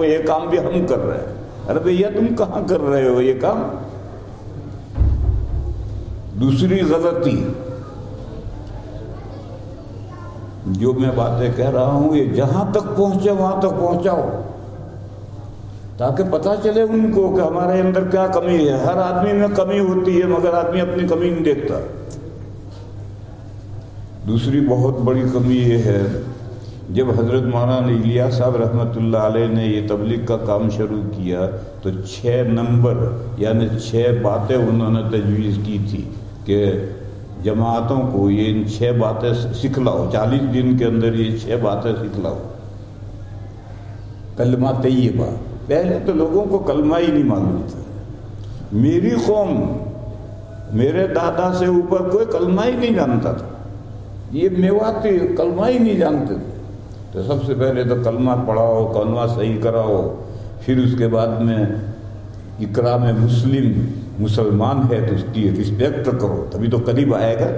وہ یہ کام بھی ہم کر رہے ہیں۔ ارے بھیا، تم کہاں کر رہے ہو یہ کام؟ دوسری غلطی۔ جو میں باتیں کہہ رہا ہوں، یہ جہاں تک پہنچے، وہاں تک پہنچاؤ۔ تاکہ پتہ چلے ان کو کہ ہمارے اندر کیا کمی ہے۔ ہر آدمی میں کمی ہوتی ہے، مگر آدمی اپنی کمی نہیں دیکھتا۔ دوسری بہت بڑی کمی یہ ہے جب حضرت مولانا الیاس صاحب رحمۃ اللہ علیہ نے یہ تبلیغ کا کام شروع کیا تو چھ نمبر یعنی چھ باتیں انہوں نے تجویز کی تھی کہ جماعتوں کو یہ ان چھ باتیں سکھلاؤ، چالیس دن کے اندر یہ چھ باتیں سکھلاؤ۔ کلمہ طیبہ۔ پہلے تو لوگوں کو کلمہ ہی نہیں معلوم تھا۔ میری قوم، میرے دادا سے اوپر کوئی کلمہ ہی نہیں جانتا تھا۔ یہ میواتی کلمہ ہی نہیں جانتے تھے۔ تو سب سے پہلے تو کلمہ پڑھاؤ، کلمہ صحیح کراؤ، پھر اس کے بعد میں اکرام مسلم مسلمان ہے تو اس کی رسپیکٹ کرو۔ تبھی تو قریب آئے گا۔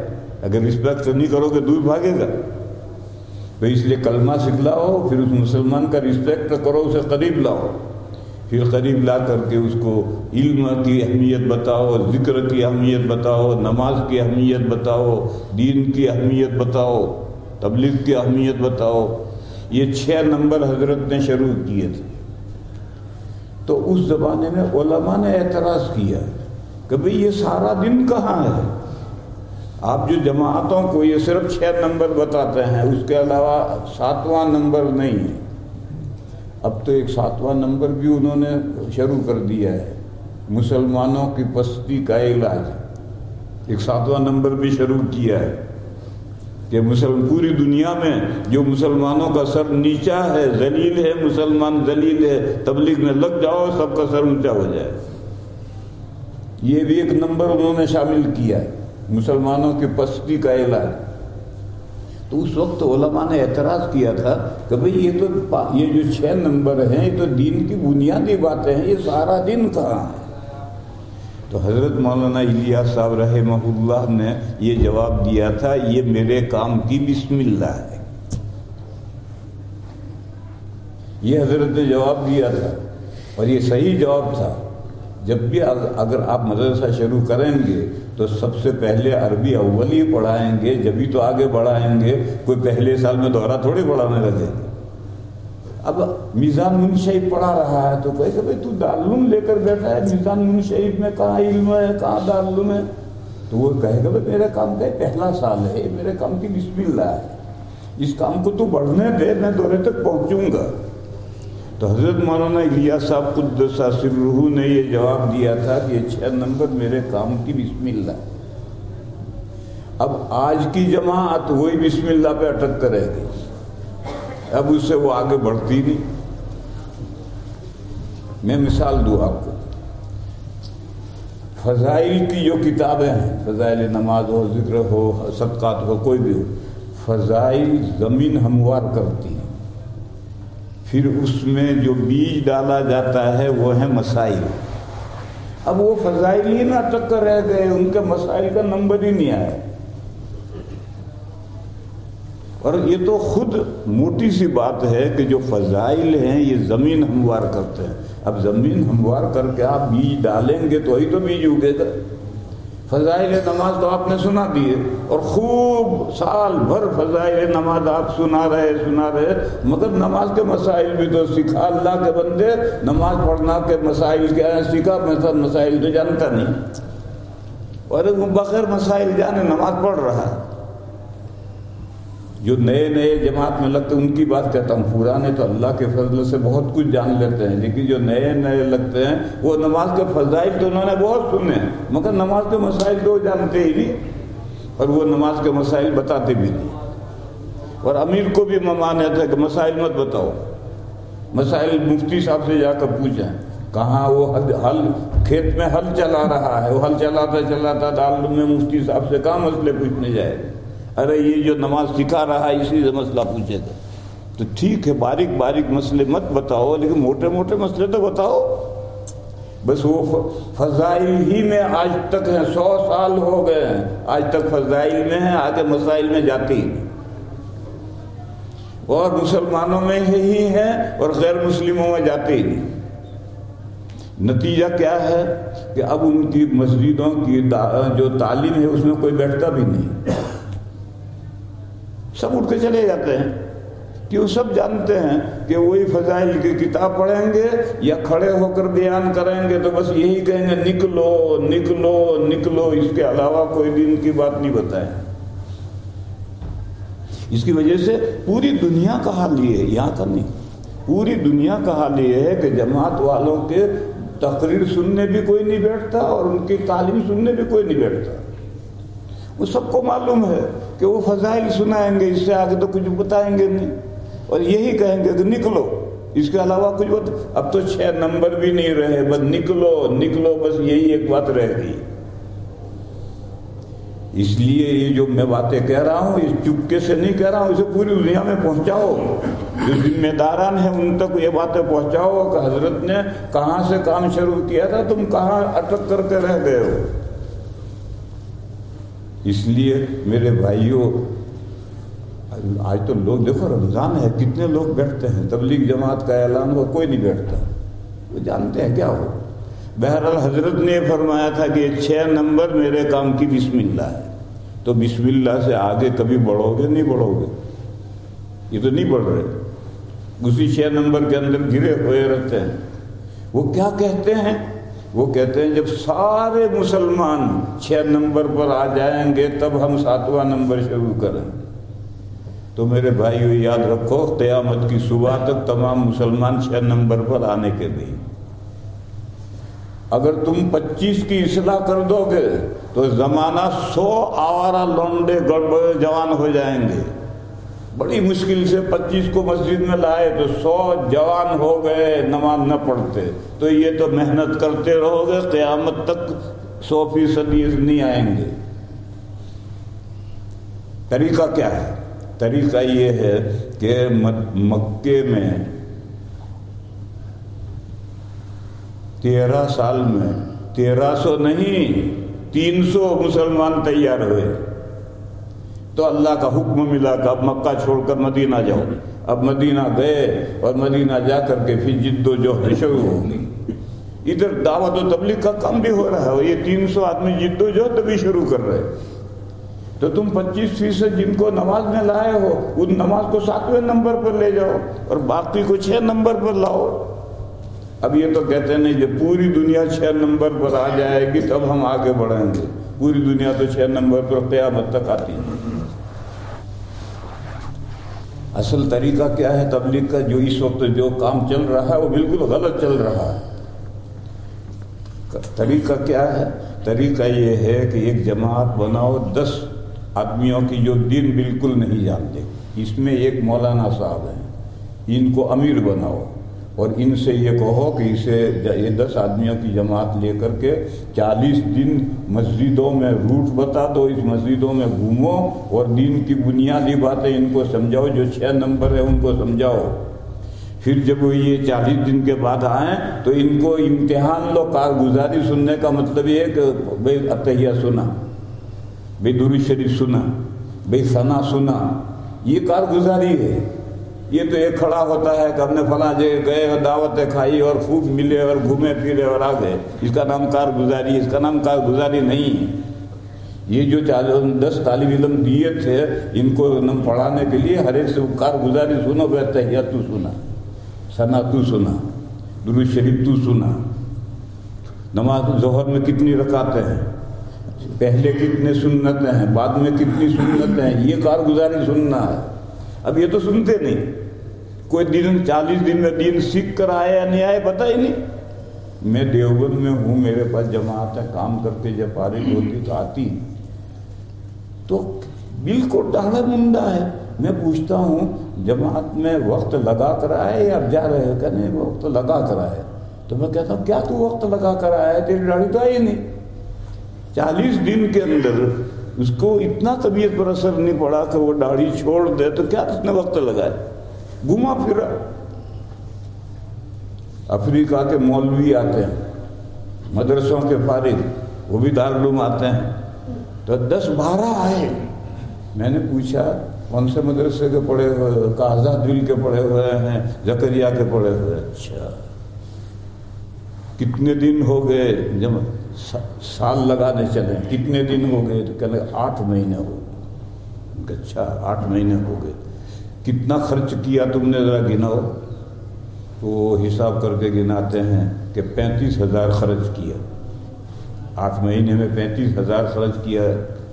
اگر رسپیکٹ نہیں کرو گے دور بھاگے گا۔ تو اس لیے کلمہ سکھلاؤ، پھر اس مسلمان کا رسپیکٹ کرو، اسے قریب لاؤ۔ پھر قریب لا کر کے اس کو علم کی اہمیت بتاؤ، ذکر کی اہمیت بتاؤ، نماز کی اہمیت بتاؤ، دین کی اہمیت بتاؤ، تبلیغ کی اہمیت بتاؤ۔ یہ چھ نمبر حضرت نے شروع کیے تھے۔ تو اس زمانے میں علماء نے اعتراض کیا کہ بھئی یہ سارا دن کہاں ہے؟ آپ جو جماعتوں کو یہ صرف چھ نمبر بتاتے ہیں، اس کے علاوہ ساتواں نمبر نہیں ہے۔ اب تو ایک ساتواں نمبر بھی انہوں نے شروع کر دیا ہے۔ مسلمانوں کی پستی کا علاج۔ ایک ساتواں نمبر بھی شروع کیا ہے۔ کہ مسلم پوری دنیا میں جو مسلمانوں کا سر نیچا ہے، ذلیل ہے، مسلمان ذلیل ہے، تبلیغ میں لگ جاؤ، سب کا سر اونچا ہو جائے۔ یہ بھی ایک نمبر انہوں نے شامل کیا ہے۔ مسلمانوں کی پستی کا علاج تو اس وقت علماء نے اعتراض کیا تھا کہ بھئی یہ تو یہ جو چھ نمبر ہیں، یہ تو دین کی بنیادی باتیں ہیں، یہ سارا دن کہاں ہے؟ تو حضرت مولانا الیاس صاحب رحمہ اللہ نے یہ جواب دیا تھا، یہ میرے کام کی بسم اللہ ہے۔ یہ حضرت نے جواب دیا تھا اور یہ صحیح جواب تھا۔ جب بھی اگر آپ مدرسہ شروع کریں گے تو سب سے پہلے عربی اول ہی پڑھائیں گے، جبھی تو آگے بڑھائیں گے۔ کوئی پہلے سال میں دوہرا تھوڑی پڑھانے لگے۔ گے اب میزان منشیف پڑھا رہا ہے تو کہ بھائی تو دارالعلوم لے کر بیٹھا ہے، میزان منشیف میں کہاں علم ہے، کہاں دارالعلوم ہے؟ تو وہ کہے گا بھائی میرے کام کا پہلا سال ہے میرے کام کی بسم اللہ ہے۔ اس کام کو تو بڑھنے دے، میں دورے تک پہنچوں گا۔ تو حضرت مولانا الیاس صاحب قدس سرہ نے یہ جواب دیا تھا کہ یہ چھ نمبر میرے کام کی بسم اللہ اب آج کی جماعت وہی بسم اللہ پہ اٹک کرے گی۔ اب اس سے وہ آگے بڑھتی نہیں۔ میں مثال دوں آپ کو۔ فضائل کی جو کتابیں ہیں، فضائل نماز ہو، ذکر ہو، صدقات ہو، کوئی بھی ہو، فضائل زمین ہموار کرتی ہیں۔ پھر اس میں جو بیج ڈالا جاتا ہے، وہ ہے مسائل۔ اب وہ فضائل ہی نہ ٹکر رہ گئے، ان کے مسائل کا نمبر ہی نہیں آیا۔ اور یہ تو خود موٹی سی بات ہے کہ جو فضائل ہیں، یہ زمین ہموار کرتے ہیں۔ اب زمین ہموار کر کے آپ بیج ڈالیں گے تو ہی تو بیج اگے گا۔ فضائل نماز تو آپ نے سنا دیے۔ اور خوب سال بھر فضائل نماز آپ سنا رہے سنا رہے۔ مگر نماز کے مسائل بھی تو سکھا اللہ کے بندے۔ نماز پڑھنا کے مسائل کیا ہے سیکھا میں سب مسائل تو جانتا نہیں۔ اور بغیر مسائل جانے نماز پڑھ رہا ہے۔ جو نئے نئے جماعت میں لگتے ہیں، ان کی بات کہتا ہوں، پرانے تو اللہ کے فضل سے بہت کچھ جان لیتے ہیں، لیکن جو نئے نئے لگتے ہیں، وہ نماز کے فضائل تو انہوں نے بہت سنے ہیں، مگر نماز کے مسائل تو جانتے ہی نہیں، اور وہ نماز کے مسائل بتاتے بھی نہیں۔ اور امیر کو بھی ممانے تھے کہ مسائل مت بتاؤ۔ مسائل مفتی صاحب سے جا کر پوچھیں کہاں وہ حل کھیت میں حل چلا رہا ہے؟ وہ حل چلاتا چلاتا دال میں مفتی صاحب سے کہاں مسئلے پوچھنے جائے؟ گا ارے یہ جو نماز سکھا رہا ہے، اسی سے مسئلہ پوچھے گا تو ٹھیک ہے، باریک باریک مسئلے مت بتاؤ، لیکن موٹے موٹے مسئلے تو بتاؤ۔ بس وہ فضائل ہی میں آج تک ہیں، سو سال ہو گئے ہیں۔ آج تک فضائل میں ہیں، آگے مسائل میں جاتی اور مسلمانوں میں ہی ہیں اور غیر مسلموں میں جاتے ہی نہیں۔ نتیجہ کیا ہے کہ اب ان کی مسجدوں کی جو تعلیم ہے، اس میں کوئی بیٹھتا بھی نہیں۔ سب اٹھ کے چلے جاتے ہیں کیوں سب جانتے ہیں کہ وہی فضائل کی کتاب پڑھیں گے یا کھڑے ہو کر بیان کریں گے تو بس یہی کہیں گے، نکلو نکلو نکلو، اس کے علاوہ کوئی دن کی بات نہیں بتائیں اس کی وجہ سے پوری دنیا کا حال یہ ہے، یہاں کا نہیں۔ پوری دنیا کا حال یہ ہے کہ جماعت والوں کے تقریر سننے بھی کوئی نہیں بیٹھتا اور ان کی تعلیم سننے بھی کوئی نہیں بیٹھتا۔ وہ سب کو معلوم ہے۔ کہ وہ فضائل سنائیں گے، اس سے آگے تو کچھ بتائیں گے نہیں۔ اور یہی کہیں گے کہ نکلو۔ اس کے علاوہ کچھ بات اب تو چھ نمبر بھی نہیں رہے، بس نکلو نکلو، بس یہی ایک بات رہ گئی۔ اس لیے یہ جو میں باتیں کہہ رہا ہوں، اس چپکے سے نہیں کہہ رہا ہوں، اسے پوری دنیا میں پہنچاؤ۔ جو ذمہ داران ہیں، ان تک یہ باتیں پہنچاؤ کہ حضرت نے کہاں سے کام شروع کیا تھا، تم کہاں اٹک کر کے رہ گئے ہو؟ اس لیے میرے بھائیوں آج تو لوگ دیکھو، رمضان ہے، کتنے لوگ بیٹھتے ہیں، تبلیغ جماعت کا اعلان ہو کوئی نہیں بیٹھتا۔ وہ جانتے ہیں کیا ہو بہرحال حضرت نے فرمایا تھا کہ چھ نمبر میرے کام کی بسم اللہ ہے۔ تو بسم اللہ سے آگے کبھی بڑھو گے، نہیں بڑھو گے۔ یہ تو نہیں بڑھ رہے۔ اسی چھ نمبر کے اندر گرے ہوئے رہتے ہیں۔ وہ کیا کہتے ہیں؟ وہ کہتے ہیں جب سارے مسلمان چھ نمبر پر آ جائیں گے تب ہم ساتواں نمبر شروع کریں تو میرے بھائی یاد رکھو، قیامت کی صبح تک تمام مسلمان چھ نمبر پر آنے کے دیں اگر تم پچیس کی اصلاح کر دو گے، تو زمانہ سو آوارہ لونڈے گڑبڑ جوان ہو جائیں گے۔ بڑی مشکل سے پچیس کو مسجد میں لائے تو سو جوان ہو گئے، نماز نہ پڑھتے۔ تو یہ تو محنت کرتے رہو گے، قیامت تک سو فیصد نہیں آئیں گے۔ طریقہ کیا ہے؟ طریقہ یہ ہے کہ مکے میں تیرہ سال میں، تیرہ سو نہیں، تین سو مسلمان تیار ہوئے۔ تو اللہ کا حکم ملا کہ اب مکہ چھوڑ کر مدینہ جاؤ۔ اب مدینہ گئے اور مدینہ جا کر کے پھر جد و جو شروع ہوگی۔ ادھر دعوت و تبلیغ کا کام بھی ہو رہا ہے یہ تین سو آدمی جد و جو تبھی شروع کر رہے تو تم پچیس فیصد جن کو نماز میں لائے ہو، ان نماز کو ساتویں نمبر پر لے جاؤ اور باقی کو چھ نمبر پر لاؤ۔ اب یہ تو کہتے نہیں جب پوری دنیا چھ نمبر پر آ جائے گی تب ہم آگے بڑھیں گے۔ پوری دنیا تو چھ نمبر پر قیامت تک آتی ہے۔ اصل طریقہ کیا ہے تبلیغ کا؟ جو اس وقت جو کام چل رہا ہے وہ بالکل غلط چل رہا ہے۔ طریقہ کیا ہے؟ طریقہ یہ ہے کہ ایک جماعت بناؤ، دس آدمیوں کی جو دین بالکل نہیں جانتے۔ اس میں ایک مولانا صاحب ہیں۔ ان کو امیر بناؤ۔ اور ان سے یہ کہو کہ اسے یہ دس آدمیوں کی جماعت لے کر کے چالیس دن مسجدوں میں روٹ بتا دو، اس مسجدوں میں گھومو اور دین کی بنیادی باتیں ان کو سمجھاؤ، جو چھ نمبر ہے ان کو سمجھاؤ۔ پھر جب وہ یہ چالیس دن کے بعد آئیں تو ان کو امتحان لو کارگزاری سننے کا مطلب یہ ہے کہ بھائی اتحیہ سنا، بھائی دوری شریف سنا، بھائی ثنا سنا۔ یہ کارگزاری ہے۔ یہ تو ایک کھڑا ہوتا ہے کہ ہم نے فلاں جگہ گئے اور دعوتیں کھائی اور خوب ملے اور گھومے پھرے اور آ گئے اس کا نام کار گزاری اس کا نام کار گزاری نہیں یہ جو دس طالب علم دیے تھے، ان کو پڑھانے کے لیے ہر ایک سے کار گزاری سنو بہتر یا تو سنا۔ سنا تو سنا۔ درو شریف تو سنا۔ نماز ظہر میں کتنی رکاتے ہیں؟ پہلے کتنے سنتیں ہیں؟ بعد میں کتنی سنتیں ہیں؟ یہ کارگزاری سننا ہے۔ اب یہ تو سنتے نہیں۔ کوئی دن چالیس دن میں دن سیکھ کر آئے یا نہیں آئے پتہ ہی نہیں۔ میں دیوبند میں ہوں، میرے پاس جماعت ہے، کام کرتے جب فارغ ہوتی تو آتی۔ تو بالکل ڈاڑا منڈا ہے۔ میں پوچھتا ہوں، جماعت میں وقت لگا کر آئے یا جا رہے کہ نہیں، وقت لگا کر آئے۔ تو میں کہتا ہوں، کیا تو وقت لگا کر آیا تیری داڑھی تو آئی نہیں۔ چالیس دن کے اندر اس کو اتنا طبیعت پر اثر نہیں پڑا کہ وہ داڑھی چھوڑ دے تو کیا اس نے وقت لگائے گھما پھرا افریقہ کے مولوی آتے ہیں، مدرسوں کے فارغ، وہ بھی دارالعلوم آتے ہیں۔ تو دس بارہ آئے۔ میں نے پوچھا، کون سے مدرسے کے پڑھے ہوئے کازا دل کے پڑھے ہوئے ہیں، زکریا کے پڑھے ہوئے اچھا۔ کتنے دن ہو گئے جب سال لگانے چلے کتنے دن ہو گئے؟ تو کہ آٹھ مہینے ہو گئے۔ اچھا آٹھ مہینے ہو گئے۔ کتنا خرچ کیا تم نے ذرا گناؤ؟ تو وہ حساب کر کے گناتے ہیں کہ پینتیس ہزار خرچ کیا۔ آٹھ مہینے میں پینتیس ہزار خرچ کیا۔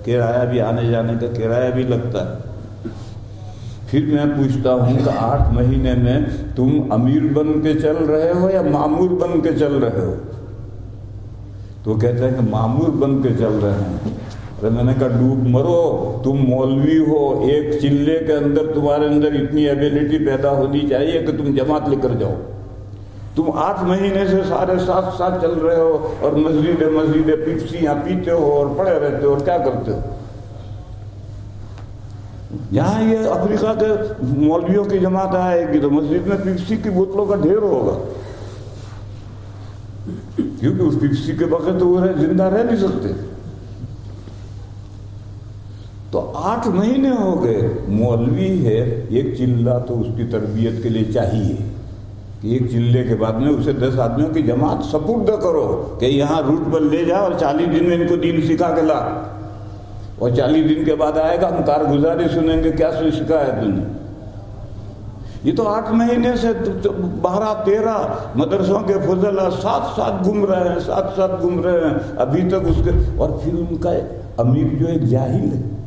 کرایہ بھی آنے جانے کا کرایہ بھی لگتا ہے۔ پھر میں پوچھتا ہوں کہ آٹھ مہینے میں تم امیر بن کے چل رہے ہو یا معمور بن کے چل رہے ہو؟ تو کہتے ہیں کہ معمور بن کے چل رہے ہیں۔ میں نے کہا ڈوب مرو، تم مولوی ہو، ایک چلے کے اندر تمہارے اندر اتنی ایبیلٹی پیدا ہونی چاہیے کہ تم جماعت لے کر جاؤ۔ تم آٹھ مہینے سے سارے ساتھ ساتھ چل رہے ہو اور مسجد مسجد پپسیاں پیتے ہو اور پڑے رہتے ہو، اور کیا کرتے ہو؟ یہاں یہ افریقہ کے مولویوں کی جماعت آئے گی تو مسجد میں پپسی کی بوتلوں کا ڈھیر ہوگا۔ کیونکہ اس پپسی کے بغیر تو وہ زندہ رہ نہیں سکتے۔ تو آٹھ مہینے ہو گئے۔ مولوی ہے، ایک چلہ تو اس کی تربیت کے لیے چاہیے۔ کہ ایک چلے کے بعد میں اسے دس آدمیوں کی جماعت سپرد کرو کہ یہاں روٹ پر لے جا اور چالیس دن میں ان کو دین سکھا کے لا اور چالیس دن کے بعد آئے گا، ہم کارگزاری سنیں گے، کیا شکایت نے یہ تو آٹھ مہینے سے بارہ تیرہ مدرسوں کے فضل ساتھ ساتھ گھوم رہے ہیں، ساتھ ساتھ گھوم رہے ہیں۔ ابھی تک اس کے اور پھر ان کا امیر جو ایک جاہل ہے۔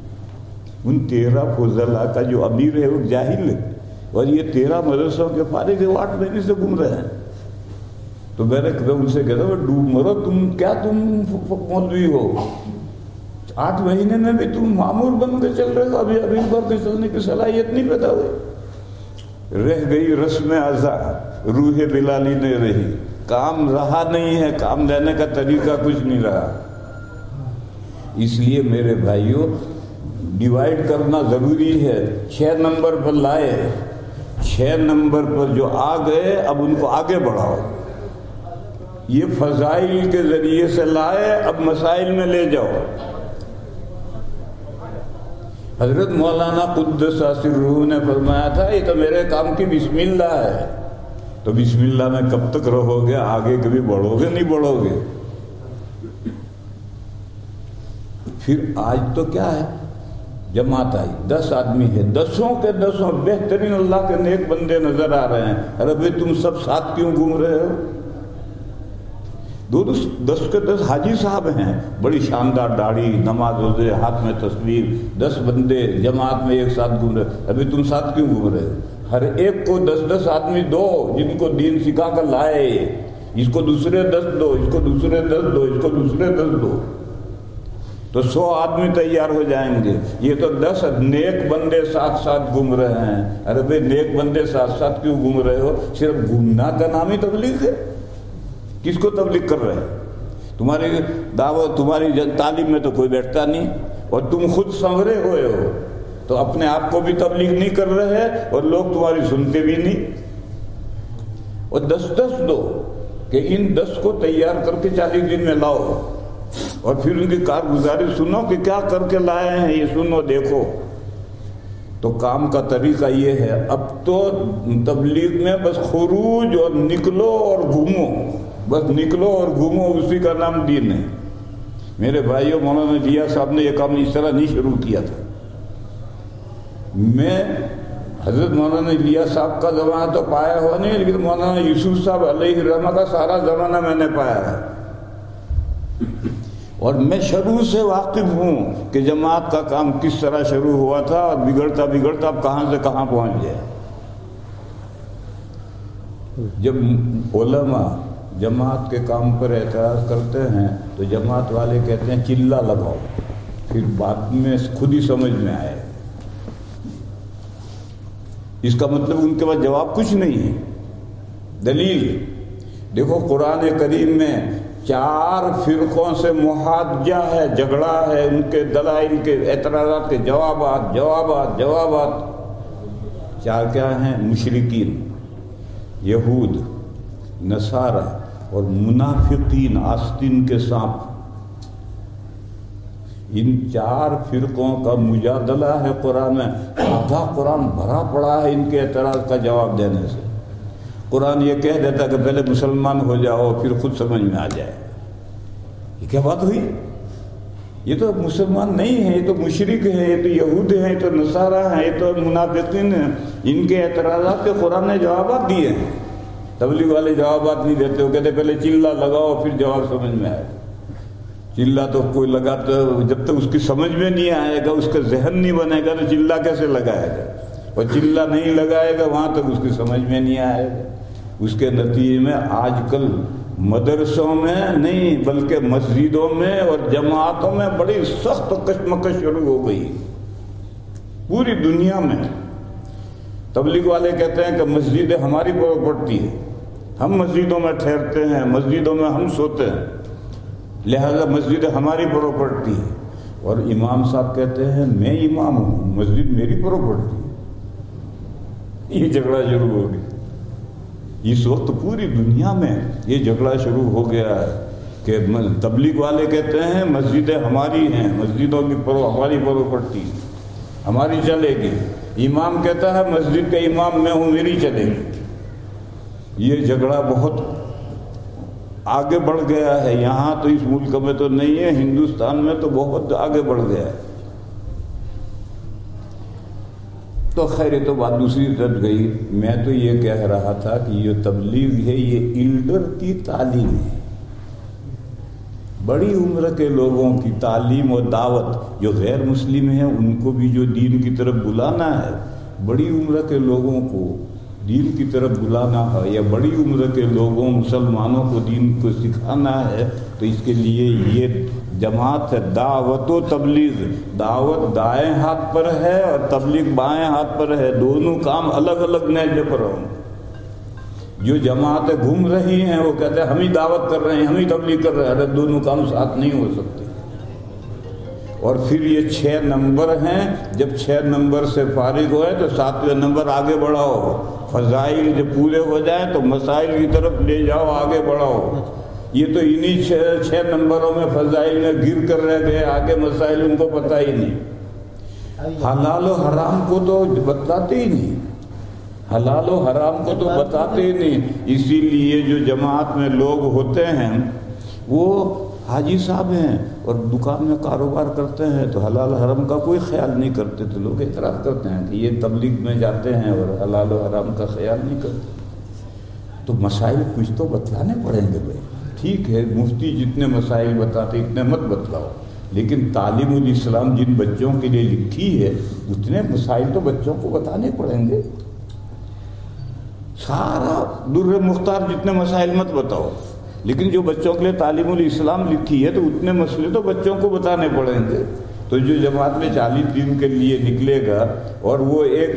ان تیرہ فضلہ کا جو امیر ہے وہ جاہل ہے۔ اور یہ تیرہ مدرسوں کے فارغ ہے وہ آٹھ مہینے سے گھوم رہے ہیں تو میں نے ان سے کہتا ہوں ڈوب مرو، تم کیا تم مولوی ہو؟ آٹھ مہینے میں بھی تم معمول بن کے چل رہے ہو، ابھی ابھی بھر کے چلنے کی صلاحیت نہیں پیدا ہوئی۔ رہ گئی رسم ازا روح بلالی نہیں رہی۔ کام رہا نہیں ہے، کام لینے کا طریقہ کچھ نہیں رہا۔ اس لیے میرے بھائیوں ڈیوائڈ کرنا ضروری ہے۔ چھ نمبر پر لائے۔ چھ نمبر پر جو آ گئے، اب ان کو آگے بڑھاؤ۔ یہ فضائل کے ذریعے سے لائے، اب مسائل میں لے جاؤ۔ حضرت مولانا قدس روح نے فرمایا تھا، یہ تو میرے کام کی بسم اللہ ہے۔ تو بسم اللہ میں کب تک رہو گے آگے کبھی بڑھو گے نہیں بڑھو گے پھر آج تو کیا ہے؟ جماعت آئی۔ دس آدمی ہے دسوں کے دسوں بہترین اللہ کے نیک بندے نظر آ رہے ہیں۔ ارے بھائی تم سب ساتھ کیوں گھوم رہے ہو؟ دو دس کے دس حاجی صاحب ہیں۔ بڑی شاندار داڑھی، نماز روزے، ہاتھ میں تصویر۔ دس بندے جماعت میں ایک ساتھ گھوم رہے ابھی تم ساتھ کیوں گھوم رہے ہو؟ ہر ایک کو دس دس آدمی دو جن کو دین سکھا کر لائے۔ اس کو دوسرے دس دو، اس کو دوسرے دس دو، اس کو دوسرے دس دو۔ تو سو آدمی تیار ہو جائیں گے۔ یہ تو دس نیک بندے ساتھ ساتھ گھوم رہے ہیں۔ ارے بھائی، نیک بندے ساتھ ساتھ کیوں گھوم رہے ہو؟ صرف گھومنا کا نام ہی تبلیغ ہے۔ کس کو تبلیغ کر رہے ہیں؟ تمہاری دعوت، تمہاری تعلیم میں تو کوئی بیٹھتا نہیں۔ اور تم خود سنورے ہوئے ہو۔ تو اپنے آپ کو بھی تبلیغ نہیں کر رہے اور لوگ تمہاری سنتے بھی نہیں۔ اور دس دس دو کہ ان دس کو تیار کر کے چالیس دن میں لاؤ۔ اور پھر ان کی کارگزاری سنو کہ کیا کر کے لائے ہیں، یہ سنو، دیکھو۔ تو کام کا طریقہ یہ ہے، اب تو تبلیغ میں بس خروج اور نکلو اور گھومو۔ بس نکلو اور گھومو، اسی کا نام دین ہے۔ میرے بھائیوں مولانا لیا صاحب نے یہ کام اس طرح نہیں شروع کیا تھا۔ میں حضرت مولانا لیا صاحب کا زمانہ تو پایا ہوا نہیں، لیکن مولانا یوسف صاحب علیہ الرحمہ کا سارا زمانہ میں نے پایا ہے۔ اور میں شروع سے واقف ہوں کہ جماعت کا کام کس طرح شروع ہوا تھا اور بگڑتا بگڑتا اب کہاں سے کہاں پہنچ جائے جب علماء جماعت کے کام پر اعتراض کرتے ہیں تو جماعت والے کہتے ہیں چلا لگاؤ۔ پھر بعد میں خود ہی سمجھ میں آئے۔ اس کا مطلب ان کے پاس جواب کچھ نہیں ہے۔ دلیل، دیکھو قرآن کریم میں چار فرقوں سے محاجہ ہے، جھگڑا ہے، ان کے دلائل کے اعتراضات کے جوابات جوابات جوابات۔ چار کیا ہیں؟ مشرقین یہود، نصارہ اور منافقین، آستین کے سانپ۔ ان چار فرقوں کا مجادلہ ہے قرآن میں۔ آدھا قرآن بھرا پڑا ہے ان کے اعتراض کا جواب دینے سے۔ قرآن یہ کہہ دیتا کہ پہلے مسلمان ہو جاؤ، پھر خود سمجھ میں آ جائے۔ یہ کیا بات ہوئی؟ یہ تو مسلمان نہیں ہے یہ تو مشرق ہے یہ تو یہود ہیں، یہ تو نصارہ ہیں، یہ تو منافقین ہیں۔ ان کے اعتراضات کے قرآن نے جوابات دیے ہیں۔ تبلیغ والے جوابات نہیں دیتے، وہ کہتے پہلے چلہ لگاؤ، پھر جواب سمجھ میں آئے۔ چلہ تو کوئی لگاتا جب تک اس کی سمجھ میں نہیں آئے گا، اس کا ذہن نہیں بنے گا تو چلہ کیسے لگائے گا؟ اور چلہ نہیں لگائے گا، وہاں تک اس کی سمجھ میں نہیں آئے گا۔ اس کے نتیجے میں آج کل مدرسوں میں نہیں بلکہ مسجدوں میں اور جماعتوں میں بڑی سخت کشمکش شروع ہو گئی۔ پوری دنیا میں تبلیغ والے کہتے ہیں کہ مسجدیں ہماری پراپرٹی ہے۔ ہم مسجدوں میں ٹھہرتے ہیں، مسجدوں میں ہم سوتے ہیں۔ لہذا مسجد ہماری پراپرٹی ہے۔ اور امام صاحب کہتے ہیں، میں امام ہوں، مسجد میری پراپرٹی ہے۔ یہ جھگڑا شروع ہو گیا۔ اس وقت پوری دنیا میں یہ جھگڑا شروع ہو گیا ہے کہ تبلیغ والے کہتے ہیں مسجدیں ہماری ہیں، مسجدوں کی پرو ہماری پراپرٹی ہماری چلے گی۔ امام کہتا ہے مسجد کا امام میں ہوں، میری چلے گی۔ یہ جھگڑا بہت آگے بڑھ گیا ہے۔ یہاں تو اس ملک میں تو نہیں ہے، ہندوستان میں تو بہت آگے بڑھ گیا ہے۔ تو خیر تو بات دوسری طرف گئی۔ میں تو یہ کہہ رہا تھا کہ یہ تبلیغ ہے، یہ ایلڈر کی تعلیم ہے۔ بڑی عمر کے لوگوں کی تعلیم اور دعوت جو غیر مسلم ہیں، ان کو بھی جو دین کی طرف بلانا ہے، بڑی عمر کے لوگوں کو دین کی طرف بلانا ہے یا بڑی عمر کے لوگوں، مسلمانوں کو دین کو سکھانا ہے، تو اس کے لیے یہ جماعت ہے، دعوت و تبلیغ۔ دعوت دائیں ہاتھ پر ہے اور تبلیغ بائیں ہاتھ پر ہے۔ دونوں کام الگ الگ نیجے پر ہوں۔ جو جماعتیں گھوم رہی ہیں، وہ کہتے ہیں، ہم ہی دعوت کر رہے ہیں، ہم ہی تبلیغ کر رہے ہیں۔ ارے، دونوں کام ساتھ نہیں ہو سکتے۔ اور پھر یہ چھ نمبر ہیں۔ جب چھ نمبر سے فارغ ہوئے تو ساتویں نمبر آگے بڑھاؤ۔ فضائل جب پورے ہو جائیں تو مسائل کی طرف لے جاؤ، آگے بڑھاؤ۔ یہ تو انہی چھ نمبروں میں فضائل میں گر کر رہ گئے آگے مسائل ان کو پتہ ہی نہیں۔ حلال و حرام کو تو بتلاتے ہی نہیں۔ حلال و حرام کو تو بتاتے ہی نہیں۔ اسی لیے جو جماعت میں لوگ ہوتے ہیں، وہ حاجی صاحب ہیں اور دکان میں کاروبار کرتے ہیں، تو حلال حرام کا کوئی خیال نہیں کرتے۔ تو لوگ اعتراض کرتے ہیں کہ یہ تبلیغ میں جاتے ہیں اور حلال و حرام کا خیال نہیں کرتے۔ تو مسائل کچھ تو بتلانے پڑیں گے بھائی۔ ٹھیک ہے، مفتی جتنے مسائل بتاتے، اتنے مت بتلاؤ۔ لیکن تعلیم الاسلام جن بچوں کے لیے لکھی ہے، اتنے مسائل تو بچوں کو بتانے پڑیں گے۔ سارا در مختار جتنے مسائل مت بتاؤ۔ لیکن جو بچوں کے لیے تعلیم الاسلام لکھی ہے، تو اتنے مسئلے تو بچوں کو بتانے پڑیں گے۔ تو جو جماعت میں چالیس دن کے لیے نکلے گا، اور وہ ایک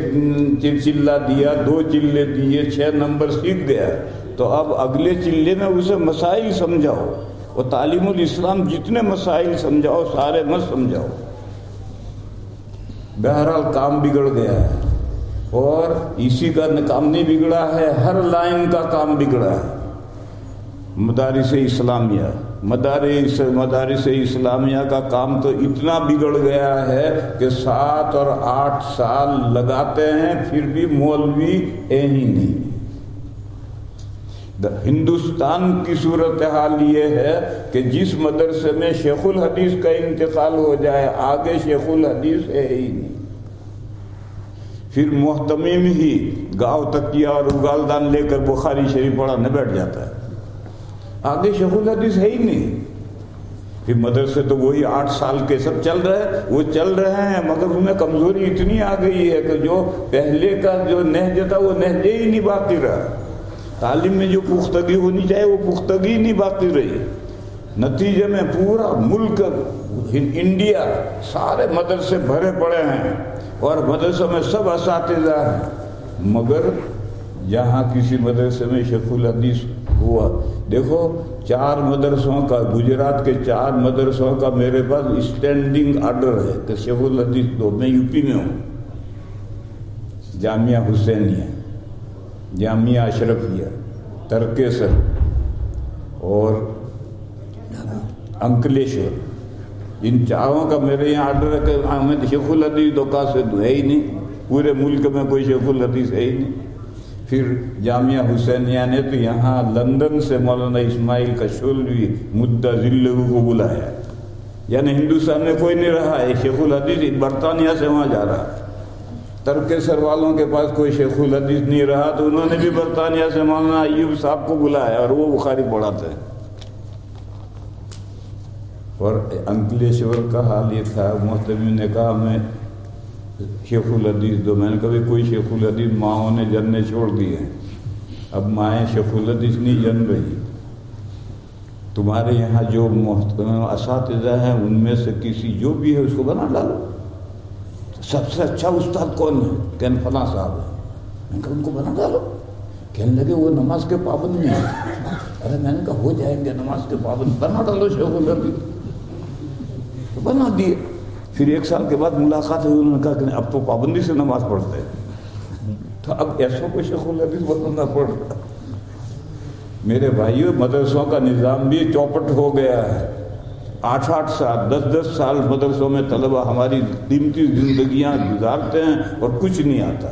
چلہ دیا، دو چلے دیے، چھ نمبر سیکھ گیا تو اب اگلے چلے میں اسے مسائل سمجھاؤ۔ اور تعلیم الاسلام جتنے مسائل سمجھاؤ، سارے مت سمجھاؤ۔ بہرحال کام بگڑ گیا ہے۔ اور اسی کا کام نہیں بگڑا ہے، ہر لائن کا کام بگڑا ہے۔ مدارس اسلامیہ، مدارس مدارس اسلامیہ کا کام تو اتنا بگڑ گیا ہے کہ سات اور آٹھ سال لگاتے ہیں، پھر بھی مولوی ہی نہیں۔ ہندوستان کی صورتحال یہ ہے کہ جس مدرسے میں شیخ الحدیث کا انتقال ہو جائے، آگے شیخ الحدیث ہے ہی نہیں۔ پھر محتمیم ہی گاؤں تکیا اور اگالدان لے کر بخاری شریف پڑھانے بیٹھ جاتا ہے۔ آگے شیخ الحدیث ہے ہی نہیں۔ پھر مدرسے تو وہی آٹھ سال کے سب چل رہے وہ چل رہے ہیں، مگر انہیں کمزوری اتنی آ گئی ہے کہ جو پہلے کا جو نہج تھا، وہ نہجے ہی نہیں باقی رہا۔ تعلیم میں جو پختگی ہونی چاہیے، وہ پختگی نہیں باقی رہی۔ نتیجے میں پورا ملک انڈیا سارے مدرسے بھرے پڑے ہیں اور مدرسوں میں سب اساتذہ ہیں۔ مگر جہاں کسی مدرسے میں شیخ الحدیث ہوا۔ دیکھو، چار مدرسوں کا، گجرات کے چار مدرسوں کا میرے پاس اسٹینڈنگ آرڈر ہے کہ شیخ الحدیث دو، میں یو پی میں ہوں۔ جامعہ حسینیہ۔ جامعہ اشرفیہ ترکیسر اور انکلیشور۔ ان چاروں کا میرے یہاں آرڈر ہے کہ ہمیں شیخ الحدیث دو کا سے ہے ہی نہیں، پورے ملک میں کوئی شیخ الحدیث ہے ہی نہیں۔ پھر جامعہ حسینیہ نے تو یہاں لندن سے مولانا اسماعیل کشولوی مدہ ذلہ کو بلایا۔ یعنی ہندوستان میں کوئی نہیں رہا ہے شیخ الحدیث برطانیہ سے وہاں جا رہا۔ ہے ترک سر والوں کے پاس کوئی شیخ الحدیث نہیں رہا تو انہوں نے بھی برطانیہ سے مولانا ایوب صاحب کو بلایا اور وہ بخاری پڑھاتے اور انکلیشور کا حال یہ تھا محتمی نے کہا، میں شیخ الحدیث دو۔ میں نے کبھی کوئی شیخ الحدیث ماہوں نے جننے چھوڑ دیے ہیں اب مائیں شیخ الحدیث نہیں جن رہی تمہارے یہاں جو اساتذہ ہیں، ان میں سے کسی جو بھی ہے، اس کو بنا ڈالو۔ سب سے اچھا استاد کون ہے؟ کہن فلاں صاحب ہے۔ میں نے کہا ان کو بنا ڈالو۔ کہنے لگے وہ نماز کے پابند نہیں ہے ارے میں نے کہا ہو جائیں گے نماز کے پابند۔ بنا ڈالو شیخ الحدیث بنا دیے۔ پھر ایک سال کے بعد ملاقات ہوئی، انہوں نے کہا کہ اب تو پابندی سے نماز پڑھتے ہیں۔ تو اب ایسا کوئی شیخ الحدیث بدلنا پڑ رہا میرے بھائیوں مدرسوں کا نظام بھی چوپٹ ہو گیا ہے۔ آٹھ آٹھ سال، دس دس سال مدرسوں میں طلبہ ہماری قیمتی زندگیاں گزارتے ہیں اور کچھ نہیں آتا۔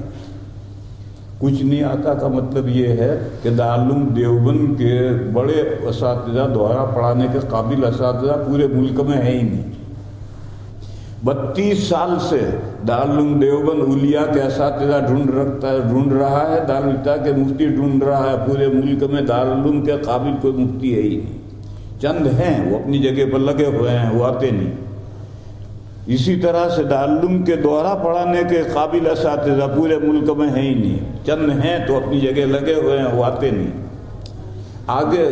کچھ نہیں آتا کا مطلب یہ ہے کہ دارالعلوم دیوبند کے بڑے اساتذہ دوہرا پڑھانے کے قابل اساتذہ پورے ملک میں ہے ہی نہیں۔ بتیس سال سے دارالعلوم دیوبند اولیا کے اساتذہ ڈھونڈ رکھتا ہے ڈھونڈ رہا ہے دارالتا کے مفتی ڈھونڈ رہا ہے، پورے ملک میں دارالعلوم کے قابل کوئی مفتی ہے ہی نہیں۔ چند ہیں، وہ اپنی جگہ پر لگے ہوئے ہیں، وہ آتے نہیں۔ اسی طرح سے تعلم کے دوارا پڑھانے کے قابل اساتذہ پورے ملک میں ہیں ہی نہیں۔ چند ہیں تو اپنی جگہ لگے ہوئے ہیں، وہ آتے نہیں۔ آگے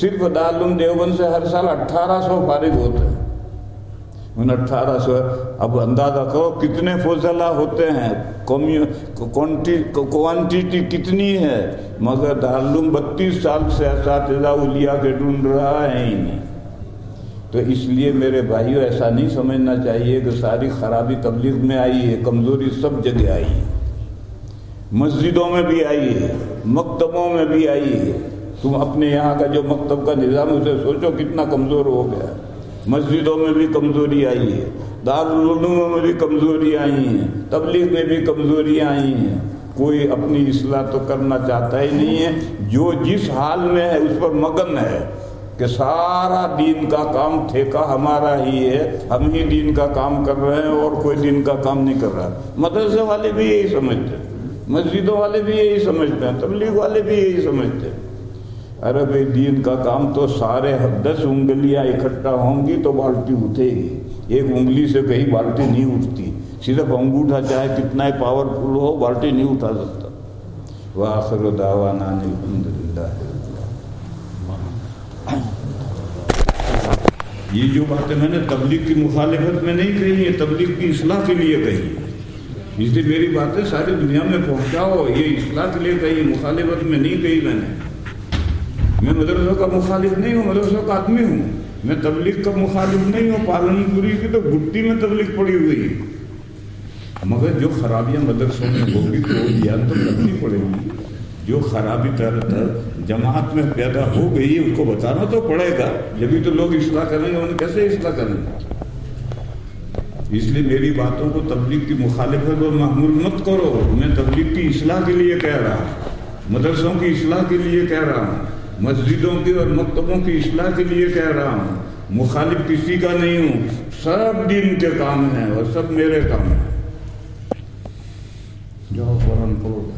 صرف دارالعلوم دیوبند سے ہر سال اٹھارہ سو فارغ ہوتے ہیں۔ ان اٹھارہ سو اب اندازہ کرو کتنے فضلہ ہوتے ہیں کوانٹیٹی کتنی ہے، مگر دارالعلوم بتیس سال سے اساتذہ اولیاء کے ڈھونڈ رہا ہے ہی نہیں۔ تو اس لیے میرے بھائیوں ایسا نہیں سمجھنا چاہیے کہ ساری خرابی تبلیغ میں آئی ہے، کمزوری سب جگہ آئی ہے۔ مسجدوں میں بھی آئی ہے، مکتبوں میں بھی آئی ہے۔ تم اپنے یہاں کا جو مکتب کا نظام اسے سوچو کتنا کمزور ہو گیا۔ ہے مسجدوں میں بھی کمزوری آئی ہے دارالعلوموں میں بھی کمزوری آئی ہیں، تبلیغ میں بھی کمزوری آئی ہیں۔ کوئی اپنی اصلاح تو کرنا چاہتا ہی نہیں ہے، جو جس حال میں ہے، اس پر مگن ہے کہ سارا دین کا کام ٹھیکہ ہمارا ہی ہے۔ ہم ہی دین کا کام کر رہے ہیں اور کوئی دین کا کام نہیں کر رہا۔ مدرسے والے بھی یہی سمجھتے ہیں، مسجدوں والے بھی یہی سمجھتے ہیں، تبلیغ والے بھی یہی سمجھتے ہیں۔ ارے بھائی دین کا کام تو سارے دس انگلیاں اکٹھا ہوں گی تو بالٹی اٹھے گی۔ ایک انگلی سے کہیں بالٹی نہیں اٹھتی۔ صرف انگوٹھا چاہے کتنا ہی پاورفل ہو، بالٹی نہیں اٹھا سکتا۔ وآخر دعوانا الحمدللہ یہ جو باتیں میں نے تبلیغ کی مخالفت میں نہیں کہی، یہ تبلیغ کی اصلاح کے لیے کہی۔ اس لیے میری باتیں ساری دنیا میں پہنچاؤ، یہ اصلاح کے لیے کہی، مخالفت میں نہیں کہی میں نے۔ میں مدرسوں کا مخالف نہیں ہوں، مدرسوں کا آدمی ہوں۔ میں تبلیغ کا مخالف نہیں ہوں، پالن پوری کی تو گٹی میں تبلیغ پڑی ہوئی مگر جو خرابیاں مدرسوں میں ہوگی تو بیان تو کرنی پڑے گی۔ جو خرابی تر جماعت میں پیدا ہو گئی اس کو بتانا تو پڑے گا۔ جبھی تو لوگ اصلاح کریں گے، انہیں کیسے اصلاح کریں گے؟ اس لیے میری باتوں کو تبلیغ کی مخالفت اور محمول مت کرو۔ میں تبلیغ کی اصلاح کے لیے کہہ رہا ہوں۔ مدرسوں کی اصلاح کے لیے کہہ رہا ہوں۔ مسجدوں کی اور مکتبوں کی اصلاح کے لیے کہہ رہا ہوں۔ مخالف کسی کا نہیں ہوں۔ سب دین کے کام ہیں اور سب میرے کام ہیں۔ جاؤ قرآن پڑھو